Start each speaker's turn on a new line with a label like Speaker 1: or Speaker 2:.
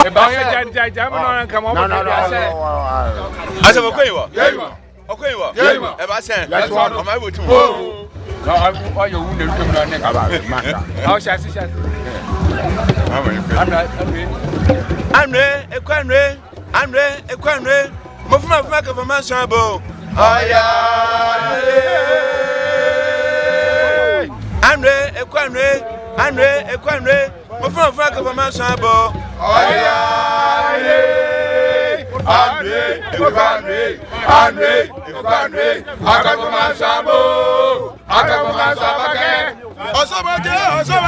Speaker 1: asɛ ɔkɔ yi wɔ ɔkɔ yi wɔ ɛba sɛ ɔma yi wɔ tum. ɔyɛ owu na erutam na ne kaba awo hyɛ ase hyɛ ase. anwe ekɔ anwe anwe ekɔ anwe mofuma fuma kafa ma sɔn abo. ɔyɛ anwe ekɔ anwe anwe ekɔ anwe mofuma fuma kafa ma sɔn abo. ɔyɛ ànúyè ìkókò ànúyè ànúyè
Speaker 2: ìkókò ànúyè akọ̀tún máa ń sàmó akọ̀tún máa ń sàmọ́kẹ́. ọ̀sán máa jẹ́ ọ̀sán.